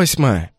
Восьмая.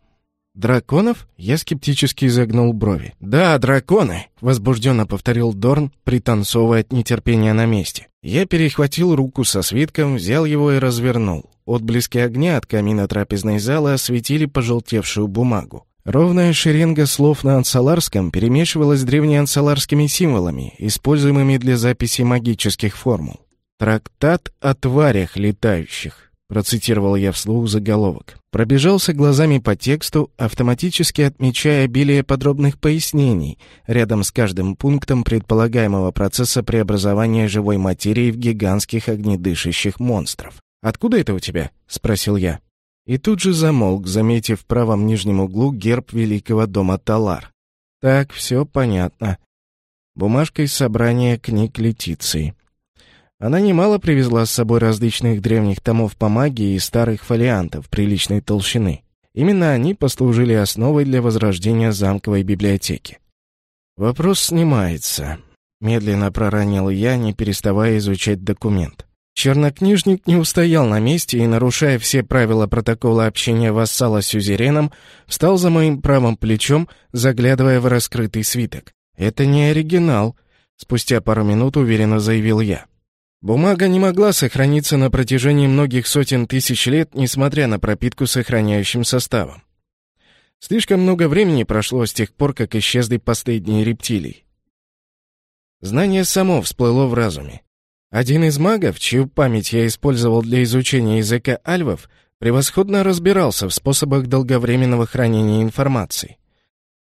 «Драконов?» — я скептически изогнул брови. «Да, драконы!» — возбужденно повторил Дорн, пританцовывая от нетерпения на месте. Я перехватил руку со свитком, взял его и развернул. Отблески огня от камина трапезной зала осветили пожелтевшую бумагу. Ровная шеренга слов на ансаларском перемешивалась с древнеансаларскими символами, используемыми для записи магических формул. «Трактат о тварях летающих», — процитировал я вслух заголовок. Пробежался глазами по тексту, автоматически отмечая обилие подробных пояснений рядом с каждым пунктом предполагаемого процесса преобразования живой материи в гигантских огнедышащих монстров. «Откуда это у тебя?» — спросил я. И тут же замолк, заметив в правом нижнем углу герб великого дома Талар. «Так, все понятно. Бумажка из собрания книг Летиции. Она немало привезла с собой различных древних томов по магии и старых фолиантов приличной толщины. Именно они послужили основой для возрождения замковой библиотеки. «Вопрос снимается», — медленно проронил я, не переставая изучать документ. Чернокнижник не устоял на месте и, нарушая все правила протокола общения вассала с сюзереном, встал за моим правым плечом, заглядывая в раскрытый свиток. «Это не оригинал», — спустя пару минут уверенно заявил я. Бумага не могла сохраниться на протяжении многих сотен тысяч лет, несмотря на пропитку сохраняющим составом. Слишком много времени прошло с тех пор, как исчезли последние рептилии. Знание само всплыло в разуме. Один из магов, чью память я использовал для изучения языка альвов, превосходно разбирался в способах долговременного хранения информации.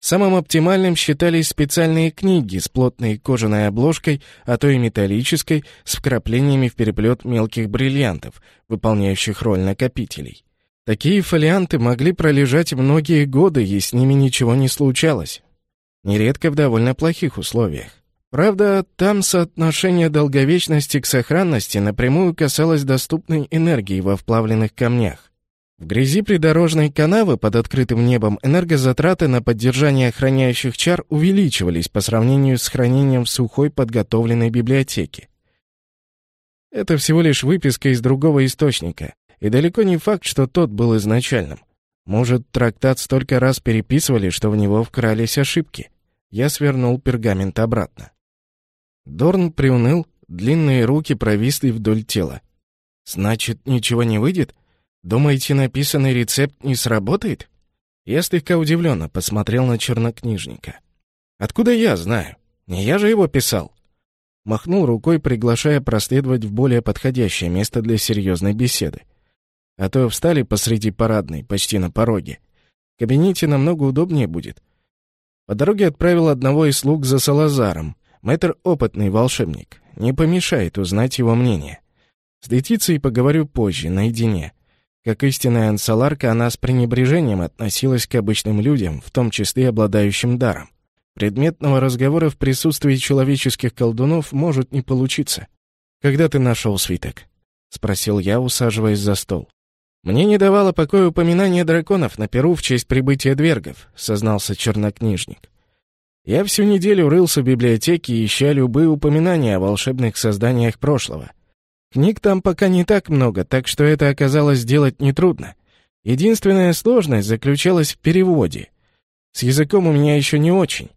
Самым оптимальным считались специальные книги с плотной кожаной обложкой, а то и металлической, с вкраплениями в переплет мелких бриллиантов, выполняющих роль накопителей. Такие фолианты могли пролежать многие годы, и с ними ничего не случалось. Нередко в довольно плохих условиях. Правда, там соотношение долговечности к сохранности напрямую касалось доступной энергии во вплавленных камнях. В грязи придорожной канавы под открытым небом энергозатраты на поддержание охраняющих чар увеличивались по сравнению с хранением в сухой подготовленной библиотеке. Это всего лишь выписка из другого источника, и далеко не факт, что тот был изначальным. Может, трактат столько раз переписывали, что в него вкрались ошибки. Я свернул пергамент обратно. Дорн приуныл, длинные руки провисли вдоль тела. «Значит, ничего не выйдет?» Думаете, написанный рецепт не сработает? Я слегка удивленно посмотрел на чернокнижника. Откуда я знаю? Не я же его писал. Махнул рукой, приглашая проследовать в более подходящее место для серьезной беседы. А то встали посреди парадной, почти на пороге. В кабинете намного удобнее будет. По дороге отправил одного из слуг за Салазаром. Мэтр — опытный волшебник. Не помешает узнать его мнение. С Летицией поговорю позже, наедине. Как истинная ансаларка, она с пренебрежением относилась к обычным людям, в том числе обладающим даром. Предметного разговора в присутствии человеческих колдунов может не получиться. «Когда ты нашел свиток?» — спросил я, усаживаясь за стол. «Мне не давало покоя упоминание драконов на Перу в честь прибытия двергов», — сознался чернокнижник. «Я всю неделю рылся в библиотеке, ища любые упоминания о волшебных созданиях прошлого. Книг там пока не так много, так что это оказалось сделать нетрудно. Единственная сложность заключалась в переводе. С языком у меня еще не очень.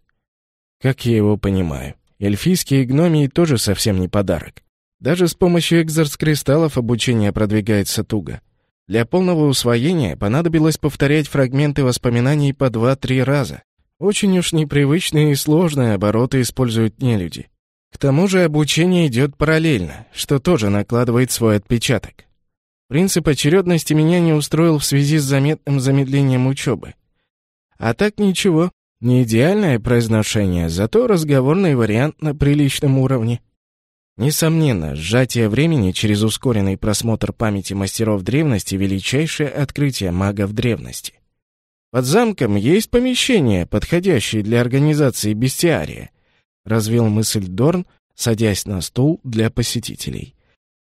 Как я его понимаю, эльфийские гномии тоже совсем не подарок. Даже с помощью экзорс-кристаллов обучение продвигается туго. Для полного усвоения понадобилось повторять фрагменты воспоминаний по два-три раза. Очень уж непривычные и сложные обороты используют нелюди. К тому же обучение идет параллельно, что тоже накладывает свой отпечаток. Принцип очередности меня не устроил в связи с заметным замедлением учебы. А так ничего, не идеальное произношение, зато разговорный вариант на приличном уровне. Несомненно, сжатие времени через ускоренный просмотр памяти мастеров древности — величайшее открытие магов древности. Под замком есть помещение, подходящее для организации бестиария — развил мысль Дорн, садясь на стул для посетителей.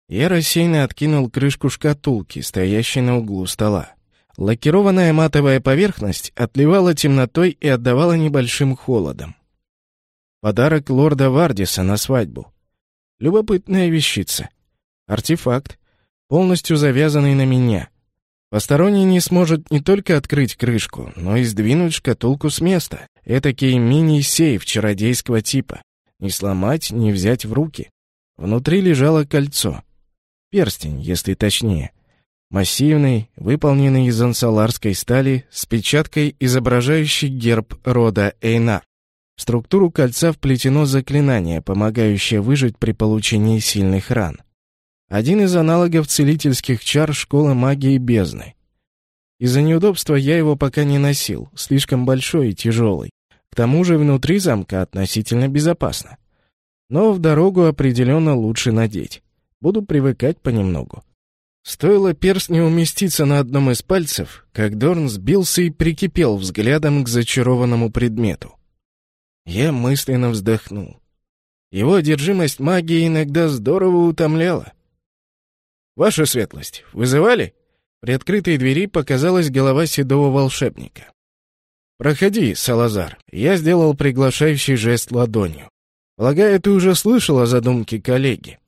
Я рассеянно откинул крышку шкатулки, стоящей на углу стола. Лакированная матовая поверхность отливала темнотой и отдавала небольшим холодом. Подарок лорда Вардиса на свадьбу. Любопытная вещица. Артефакт, полностью завязанный на меня. Посторонний не сможет не только открыть крышку, но и сдвинуть шкатулку с места. Этакий мини-сейф чародейского типа. Не сломать, не взять в руки. Внутри лежало кольцо. Перстень, если точнее. Массивный, выполненный из ансаларской стали, с печаткой, изображающей герб рода Эйнар. В структуру кольца вплетено заклинание, помогающее выжить при получении сильных ран. Один из аналогов целительских чар школы магии бездны. Из-за неудобства я его пока не носил, слишком большой и тяжелый. К тому же внутри замка относительно безопасно. Но в дорогу определенно лучше надеть. Буду привыкать понемногу. Стоило перстню уместиться на одном из пальцев, как Дорн сбился и прикипел взглядом к зачарованному предмету. Я мысленно вздохнул. Его одержимость магией иногда здорово утомляла. «Ваша светлость, вызывали?» При открытой двери показалась голова седого волшебника. «Проходи, Салазар». Я сделал приглашающий жест ладонью. Полагаю, ты уже слышал о задумке коллеги.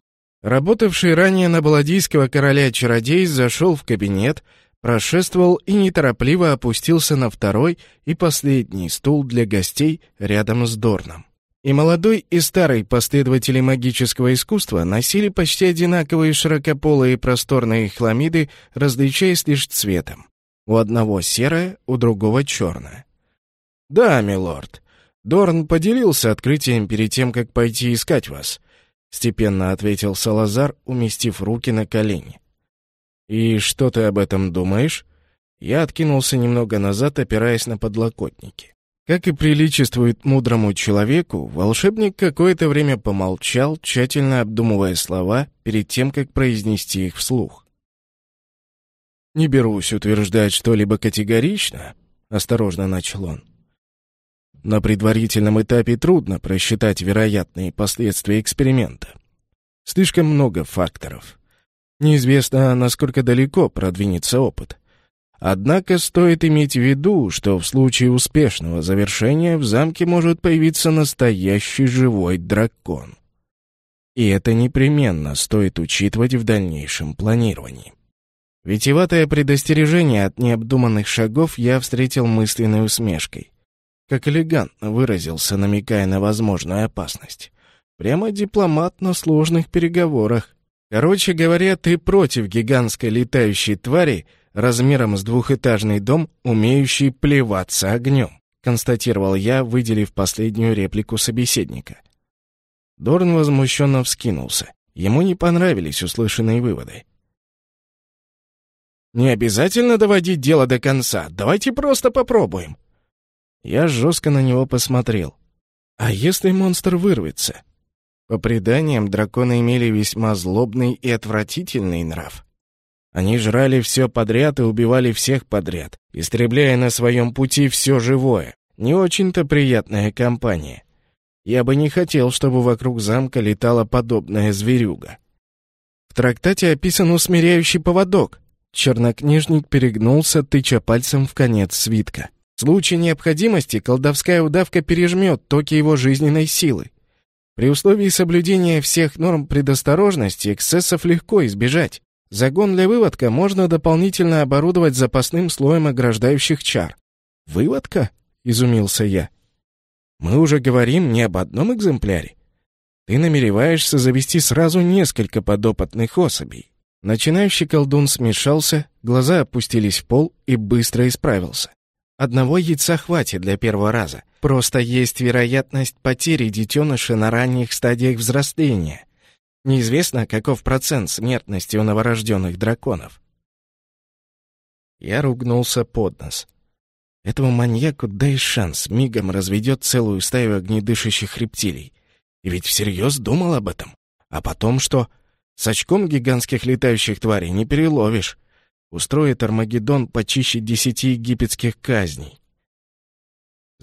Работавший ранее на Баладийского короля чародей зашел в кабинет, прошествовал и неторопливо опустился на второй и последний стул для гостей рядом с Дорном. И молодой, и старый последователи магического искусства носили почти одинаковые широкополые просторные хламиды, различаясь лишь цветом. У одного серое, у другого черное. «Да, милорд. Дорн поделился открытием перед тем, как пойти искать вас», — степенно ответил Салазар, уместив руки на колени. «И что ты об этом думаешь?» Я откинулся немного назад, опираясь на подлокотники. Как и приличествует мудрому человеку, волшебник какое-то время помолчал, тщательно обдумывая слова перед тем, как произнести их вслух. «Не берусь утверждать что-либо категорично», — осторожно начал он. «На предварительном этапе трудно просчитать вероятные последствия эксперимента. Слишком много факторов. Неизвестно, насколько далеко продвинется опыт. Однако стоит иметь в виду, что в случае успешного завершения в замке может появиться настоящий живой дракон. И это непременно стоит учитывать в дальнейшем планировании. Витеватое предостережение от необдуманных шагов я встретил мысленной усмешкой. Как элегантно выразился, намекая на возможную опасность. Прямо дипломат на сложных переговорах. Короче говоря, ты против гигантской летающей твари — размером с двухэтажный дом, умеющий плеваться огнем», констатировал я, выделив последнюю реплику собеседника. Дорн возмущенно вскинулся. Ему не понравились услышанные выводы. «Не обязательно доводить дело до конца. Давайте просто попробуем». Я жестко на него посмотрел. «А если монстр вырвется?» По преданиям, драконы имели весьма злобный и отвратительный нрав. Они жрали все подряд и убивали всех подряд, истребляя на своем пути все живое. Не очень-то приятная компания. Я бы не хотел, чтобы вокруг замка летала подобная зверюга. В трактате описан усмиряющий поводок. Чернокнижник перегнулся, тыча пальцем в конец свитка. В случае необходимости колдовская удавка пережмет токи его жизненной силы. При условии соблюдения всех норм предосторожности эксцессов легко избежать. Загон для выводка можно дополнительно оборудовать запасным слоем ограждающих чар. «Выводка?» — изумился я. «Мы уже говорим не об одном экземпляре. Ты намереваешься завести сразу несколько подопытных особей». Начинающий колдун смешался, глаза опустились в пол и быстро исправился. Одного яйца хватит для первого раза. Просто есть вероятность потери детеныша на ранних стадиях взросления. Неизвестно, каков процент смертности у новорожденных драконов. Я ругнулся под нос. Этому маньяку дай шанс, мигом разведет целую стаю огнедышащих рептилий. И ведь всерьез думал об этом. А потом что? С очком гигантских летающих тварей не переловишь. Устроит Армагеддон почище десяти египетских казней.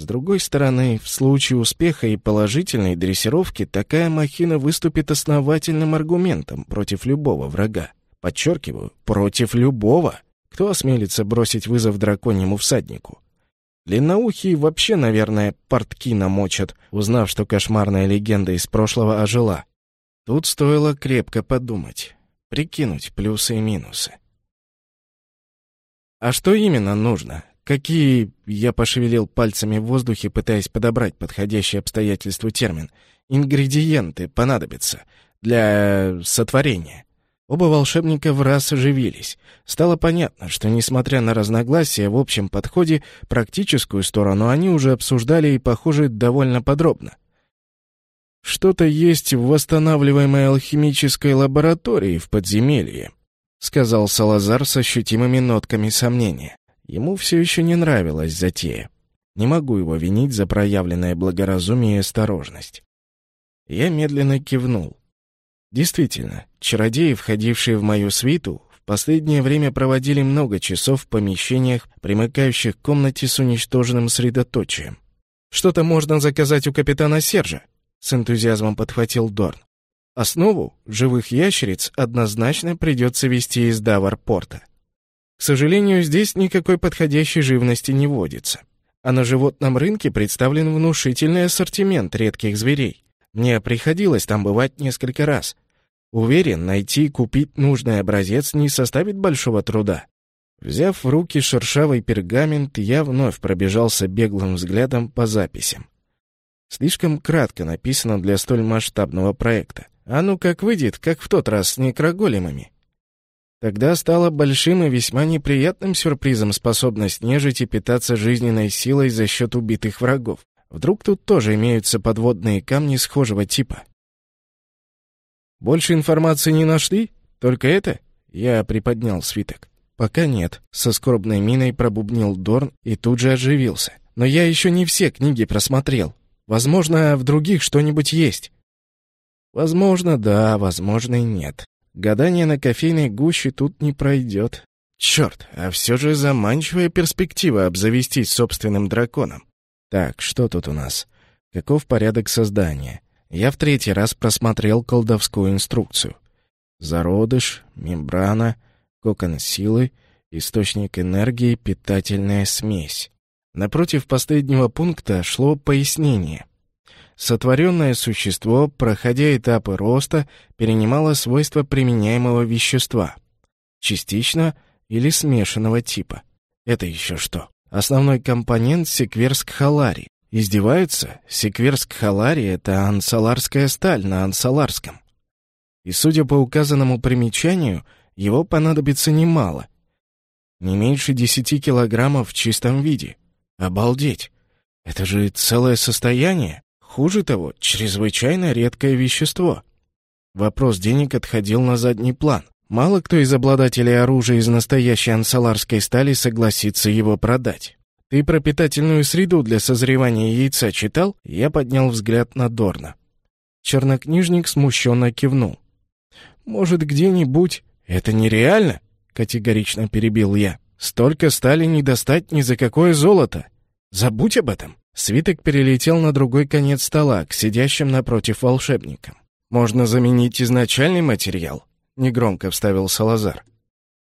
С другой стороны, в случае успеха и положительной дрессировки такая махина выступит основательным аргументом против любого врага. Подчеркиваю, против любого. Кто осмелится бросить вызов драконьему всаднику? Длинноухие вообще, наверное, портки намочат, узнав, что кошмарная легенда из прошлого ожила. Тут стоило крепко подумать, прикинуть плюсы и минусы. А что именно нужно? Какие, я пошевелил пальцами в воздухе, пытаясь подобрать подходящий обстоятельству термин, ингредиенты понадобятся для сотворения? Оба волшебника в раз оживились. Стало понятно, что, несмотря на разногласия в общем подходе, практическую сторону они уже обсуждали и, похоже, довольно подробно. «Что-то есть в восстанавливаемой алхимической лаборатории в подземелье», — сказал Салазар с ощутимыми нотками сомнения. Ему все еще не нравилась затея. Не могу его винить за проявленное благоразумие и осторожность. Я медленно кивнул. Действительно, чародеи, входившие в мою свиту, в последнее время проводили много часов в помещениях, примыкающих к комнате с уничтоженным средоточием. «Что-то можно заказать у капитана Сержа», — с энтузиазмом подхватил Дорн. «Основу живых ящериц однозначно придется вести из Давар-порта. К сожалению, здесь никакой подходящей живности не водится. А на животном рынке представлен внушительный ассортимент редких зверей. Мне приходилось там бывать несколько раз. Уверен, найти и купить нужный образец не составит большого труда. Взяв в руки шершавый пергамент, я вновь пробежался беглым взглядом по записям. Слишком кратко написано для столь масштабного проекта. А ну как выйдет, как в тот раз с некроголемами. Тогда стало большим и весьма неприятным сюрпризом способность нежити питаться жизненной силой за счет убитых врагов. Вдруг тут тоже имеются подводные камни схожего типа. «Больше информации не нашли? Только это?» Я приподнял свиток. «Пока нет», — со скорбной миной пробубнил Дорн и тут же оживился. «Но я еще не все книги просмотрел. Возможно, в других что-нибудь есть». «Возможно, да, возможно и нет. Гадание на кофейной гуще тут не пройдет. Черт, а все же заманчивая перспектива обзавестись собственным драконом. Так, что тут у нас? Каков порядок создания? Я в третий раз просмотрел колдовскую инструкцию. Зародыш, мембрана, кокон силы, источник энергии, питательная смесь. Напротив последнего пункта шло пояснение. Сотворенное существо, проходя этапы роста, перенимало свойства применяемого вещества. Частично или смешанного типа. Это еще что? Основной компонент — секверск-халари. Издеваются? Секверск-халари — это ансаларская сталь на ансаларском. И, судя по указанному примечанию, его понадобится немало. Не меньше десяти килограммов в чистом виде. Обалдеть! Это же целое состояние. Хуже того, чрезвычайно редкое вещество. Вопрос денег отходил на задний план. Мало кто из обладателей оружия из настоящей ансаларской стали согласится его продать. Ты про питательную среду для созревания яйца читал? Я поднял взгляд на Дорна. Чернокнижник смущенно кивнул. Может, где-нибудь... Это нереально? Категорично перебил я. Столько стали не достать ни за какое золото. Забудь об этом. Свиток перелетел на другой конец стола, к сидящим напротив волшебникам. Можно заменить изначальный материал, негромко вставил Салазар.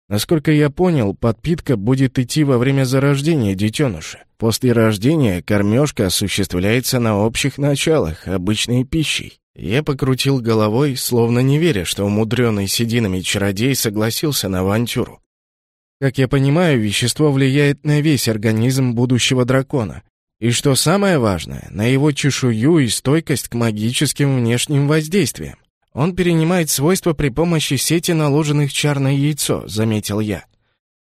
Насколько я понял, подпитка будет идти во время зарождения детеныша. После рождения кормежка осуществляется на общих началах, обычной пищей. Я покрутил головой, словно не веря, что умудренный сединами чародей согласился на авантюру. Как я понимаю, вещество влияет на весь организм будущего дракона. И что самое важное, на его чешую и стойкость к магическим внешним воздействиям. Он перенимает свойства при помощи сети наложенных чар на яйцо, заметил я.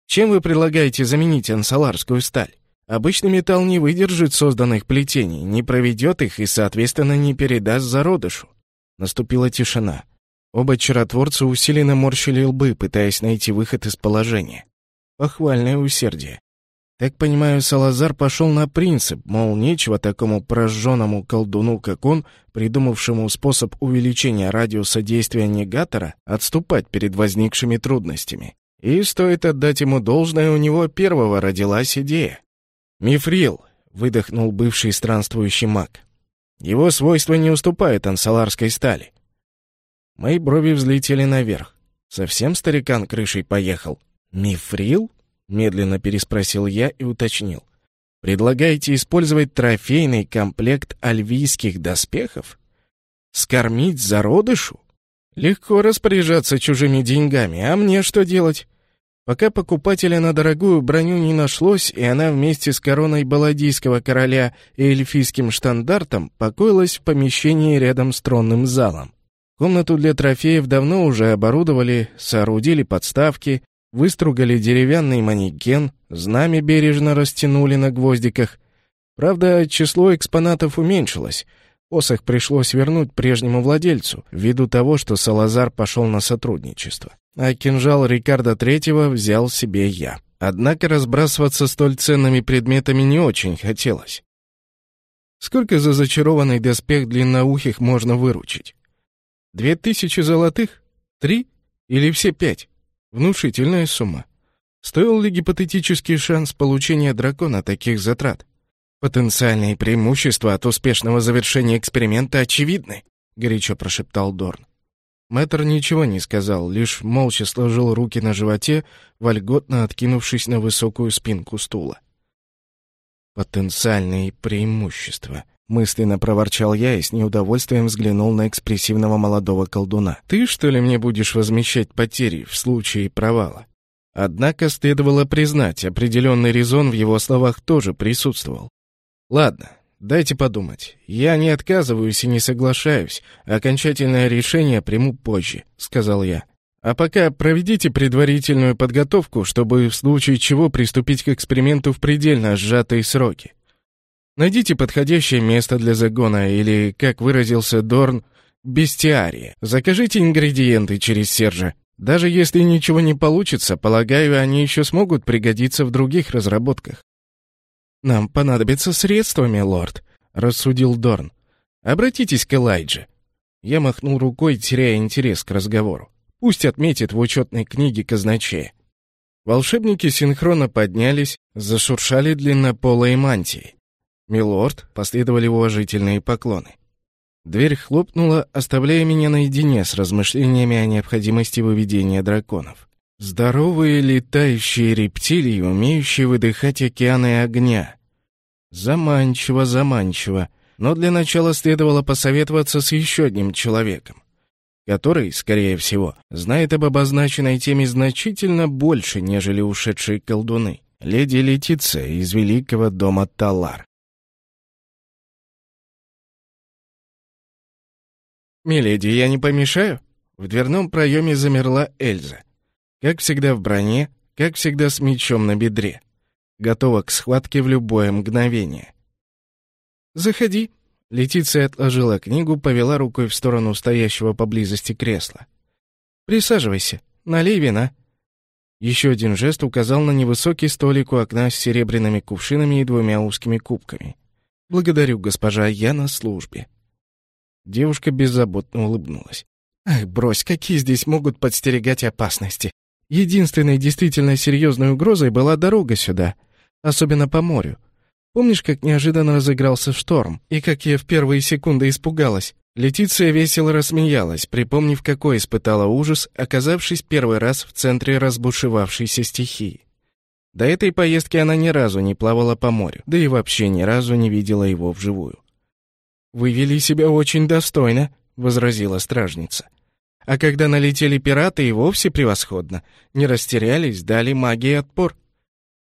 Чем вы предлагаете заменить ансаларскую сталь? Обычный металл не выдержит созданных плетений, не проведет их и, соответственно, не передаст зародышу. Наступила тишина. Оба чаротворца усиленно морщили лбы, пытаясь найти выход из положения. Похвальное усердие. Так понимаю, Салазар пошел на принцип, мол, нечего такому прожженному колдуну, как он, придумавшему способ увеличения радиуса действия негатора, отступать перед возникшими трудностями. И стоит отдать ему должное, у него первого родилась идея. «Мифрил», — выдохнул бывший странствующий маг. «Его свойства не уступают ансаларской стали». Мои брови взлетели наверх. Совсем старикан крышей поехал. «Мифрил?» Медленно переспросил я и уточнил. Предлагаете использовать трофейный комплект альвийских доспехов? Скормить зародышу? Легко распоряжаться чужими деньгами, а мне что делать? Пока покупателя на дорогую броню не нашлось, и она вместе с короной Баладийского короля и эльфийским штандартом покоилась в помещении рядом с тронным залом. Комнату для трофеев давно уже оборудовали, соорудили подставки, выстругали деревянный манекен, знамя бережно растянули на гвоздиках. Правда, число экспонатов уменьшилось. Посох пришлось вернуть прежнему владельцу, ввиду того, что Салазар пошел на сотрудничество. А кинжал Рикардо Третьего взял себе я. Однако разбрасываться столь ценными предметами не очень хотелось. Сколько за зачарованный доспех длинноухих можно выручить? Две тысячи золотых? Три? Или все пять? Внушительная сумма. Стоил ли гипотетический шанс получения дракона таких затрат? Потенциальные преимущества от успешного завершения эксперимента очевидны, горячо прошептал Дорн. Мэтр ничего не сказал, лишь молча сложил руки на животе, вольготно откинувшись на высокую спинку стула. Потенциальные преимущества. Мысленно проворчал я и с неудовольствием взглянул на экспрессивного молодого колдуна. «Ты, что ли, мне будешь возмещать потери в случае провала?» Однако следовало признать, определенный резон в его словах тоже присутствовал. «Ладно, дайте подумать. Я не отказываюсь и не соглашаюсь. Окончательное решение приму позже», — сказал я. «А пока проведите предварительную подготовку, чтобы в случае чего приступить к эксперименту в предельно сжатые сроки. Найдите подходящее место для загона или, как выразился Дорн, бестиария. Закажите ингредиенты через Сержа. Даже если ничего не получится, полагаю, они еще смогут пригодиться в других разработках. «Нам понадобятся средства, милорд», — рассудил Дорн. «Обратитесь к Элайдже». Я махнул рукой, теряя интерес к разговору. Пусть отметит в учетной книге казначея. Волшебники синхронно поднялись, зашуршали длиннополые мантии. «Милорд», — последовали уважительные поклоны. Дверь хлопнула, оставляя меня наедине с размышлениями о необходимости выведения драконов. Здоровые летающие рептилии, умеющие выдыхать океаны огня. Заманчиво, заманчиво. Но для начала следовало посоветоваться с еще одним человеком, который, скорее всего, знает об обозначенной теме значительно больше, нежели ушедшие колдуны. Леди Летиция из великого дома Талар. «Миледи, я не помешаю?» В дверном проеме замерла Эльза. Как всегда в броне, как всегда с мечом на бедре. Готова к схватке в любое мгновение. «Заходи». Летиция отложила книгу, повела рукой в сторону стоящего поблизости кресла. «Присаживайся, налей вина». Еще один жест указал на невысокий столик у окна с серебряными кувшинами и двумя узкими кубками. «Благодарю, госпожа, я на службе». Девушка беззаботно улыбнулась. «Ах, брось, какие здесь могут подстерегать опасности? Единственной действительно серьезной угрозой была дорога сюда, особенно по морю. Помнишь, как неожиданно разыгрался шторм, и как я в первые секунды испугалась? Летиция весело рассмеялась, припомнив, какой испытала ужас, оказавшись первый раз в центре разбушевавшейся стихии. До этой поездки она ни разу не плавала по морю, да и вообще ни разу не видела его вживую. «Вы вели себя очень достойно», — возразила стражница. «А когда налетели пираты, и вовсе превосходно. Не растерялись, дали магии отпор».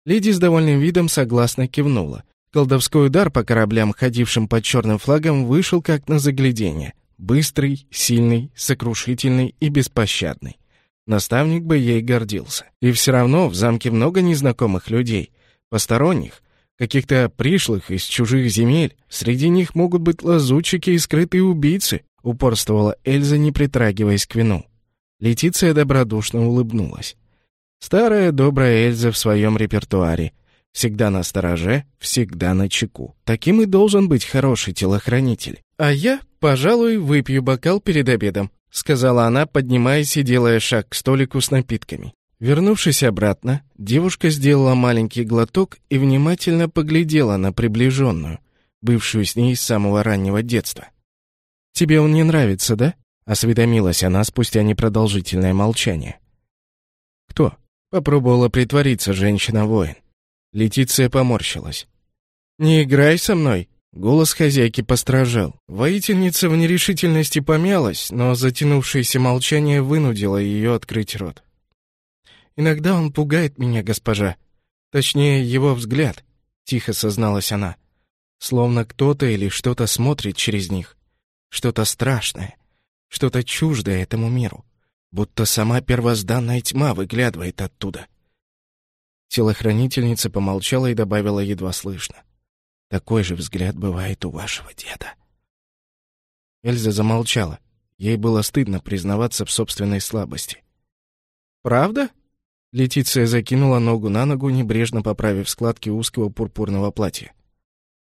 Леди с довольным видом согласно кивнула. Колдовской удар по кораблям, ходившим под черным флагом, вышел как на заглядение. Быстрый, сильный, сокрушительный и беспощадный. Наставник бы ей гордился. И все равно в замке много незнакомых людей, посторонних, каких-то пришлых из чужих земель. Среди них могут быть лазутчики и скрытые убийцы, упорствовала Эльза, не притрагиваясь к вину. Летиция добродушно улыбнулась. Старая добрая Эльза в своем репертуаре. Всегда на стороже, всегда на чеку. Таким и должен быть хороший телохранитель. А я, пожалуй, выпью бокал перед обедом, сказала она, поднимаясь и делая шаг к столику с напитками. Вернувшись обратно, девушка сделала маленький глоток и внимательно поглядела на приближенную, бывшую с ней с самого раннего детства. «Тебе он не нравится, да?» — осведомилась она спустя непродолжительное молчание. «Кто?» — попробовала притвориться женщина-воин. Летиция поморщилась. «Не играй со мной!» Голос хозяйки постражал. Воительница в нерешительности помялась, но затянувшееся молчание вынудило ее открыть рот. Иногда он пугает меня, госпожа. Точнее, его взгляд, — тихо созналась она. Словно кто-то или что-то смотрит через них. Что-то страшное, что-то чуждое этому миру. Будто сама первозданная тьма выглядывает оттуда. Телохранительница помолчала и добавила едва слышно. Такой же взгляд бывает у вашего деда. Эльза замолчала. Ей было стыдно признаваться в собственной слабости. «Правда?» Летиция закинула ногу на ногу, небрежно поправив складки узкого пурпурного платья.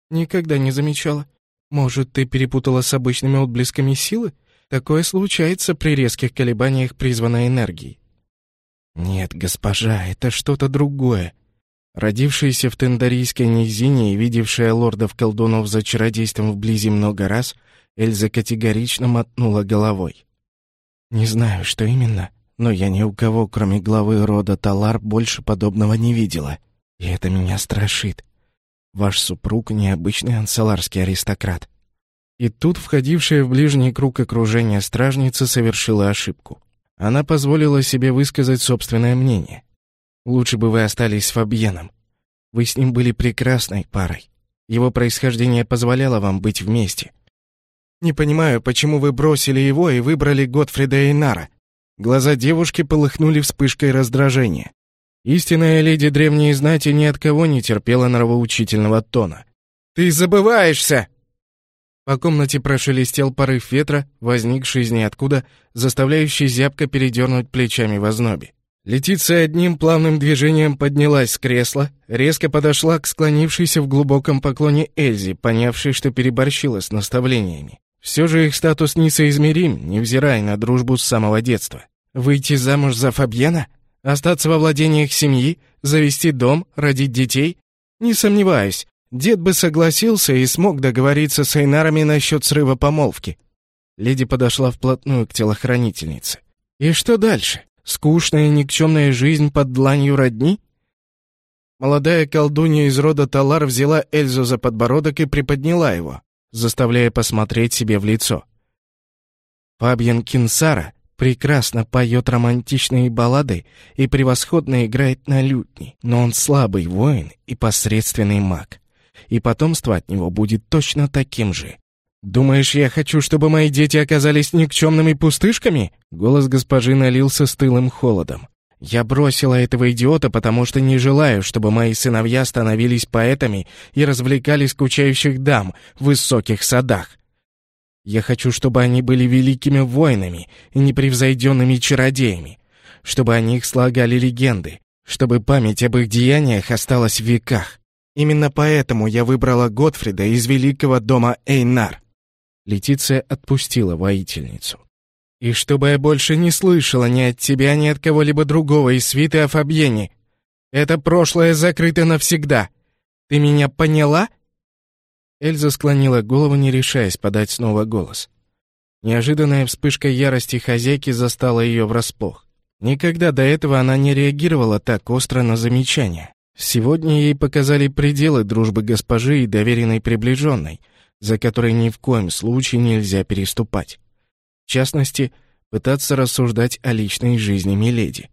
«Никогда не замечала. Может, ты перепутала с обычными отблесками силы? Такое случается при резких колебаниях призванной энергии». «Нет, госпожа, это что-то другое. Родившаяся в Тендарийской низине и видевшая лордов-колдунов за чародейством вблизи много раз, Эльза категорично мотнула головой. «Не знаю, что именно, но я ни у кого, кроме главы рода Талар, больше подобного не видела. И это меня страшит. Ваш супруг — необычный ансаларский аристократ». И тут входившая в ближний круг окружения стражница совершила ошибку. Она позволила себе высказать собственное мнение. «Лучше бы вы остались с Фабьеном. Вы с ним были прекрасной парой. Его происхождение позволяло вам быть вместе. Не понимаю, почему вы бросили его и выбрали Готфрида Эйнара. Глаза девушки полыхнули вспышкой раздражения. Истинная леди древней знати ни от кого не терпела нравоучительного тона. «Ты забываешься!» По комнате прошелестел порыв ветра, возникший из ниоткуда, заставляющий зябко передернуть плечами в ознобе. Летиция одним плавным движением поднялась с кресла, резко подошла к склонившейся в глубоком поклоне Эльзе, понявшей, что переборщила с наставлениями. Все же их статус несоизмерим, невзирая на дружбу с самого детства. Выйти замуж за Фабьена? Остаться во владениях семьи? Завести дом? Родить детей? Не сомневаюсь, дед бы согласился и смог договориться с Эйнарами насчет срыва помолвки. Леди подошла вплотную к телохранительнице. И что дальше? Скучная никчемная жизнь под дланью родни? Молодая колдунья из рода Талар взяла Эльзу за подбородок и приподняла его заставляя посмотреть себе в лицо. Фабьен Кинсара прекрасно поет романтичные баллады и превосходно играет на лютни, но он слабый воин и посредственный маг. И потомство от него будет точно таким же. «Думаешь, я хочу, чтобы мои дети оказались никчемными пустышками?» Голос госпожи налился стылым холодом. Я бросила этого идиота, потому что не желаю, чтобы мои сыновья становились поэтами и развлекали скучающих дам в высоких садах. Я хочу, чтобы они были великими воинами и непревзойденными чародеями, чтобы о них слагали легенды, чтобы память об их деяниях осталась в веках. Именно поэтому я выбрала Готфрида из великого дома Эйнар. Летиция отпустила воительницу. И чтобы я больше не слышала ни от тебя, ни от кого-либо другого из свиты о Фабьене. Это прошлое закрыто навсегда. Ты меня поняла?» Эльза склонила голову, не решаясь подать снова голос. Неожиданная вспышка ярости хозяйки застала ее врасплох. Никогда до этого она не реагировала так остро на замечания. Сегодня ей показали пределы дружбы госпожи и доверенной приближенной, за которой ни в коем случае нельзя переступать. В частности, пытаться рассуждать о личной жизни Миледи.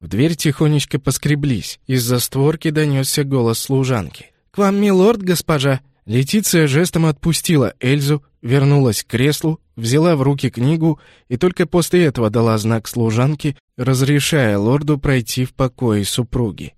В дверь тихонечко поскреблись. Из-за створки донесся голос служанки. «К вам, милорд, госпожа!» Летиция жестом отпустила Эльзу, вернулась к креслу, взяла в руки книгу и только после этого дала знак служанке, разрешая лорду пройти в покое супруги.